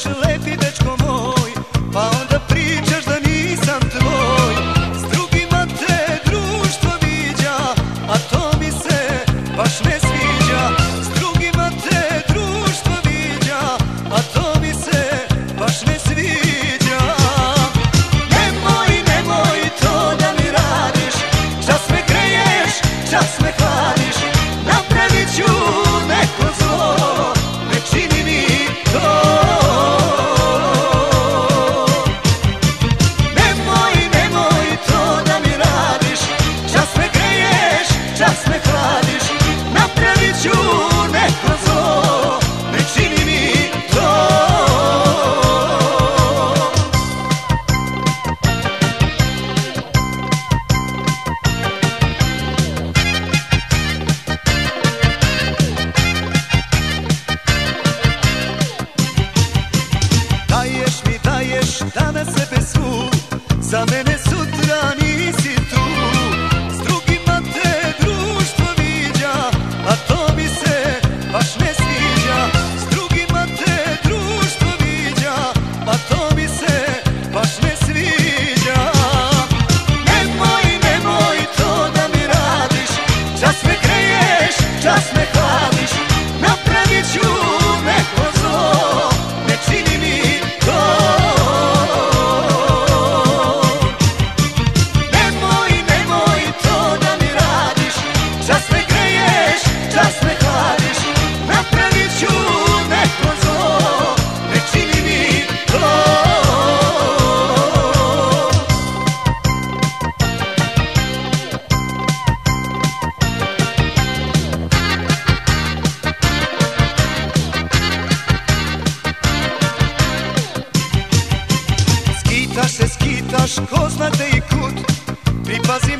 special čas me hladiš Napravit ću neko zlo Ne čini mi to. Daješ mi, daješ danas sebe svu Za mene sud nasz koz na tej kut Pripazi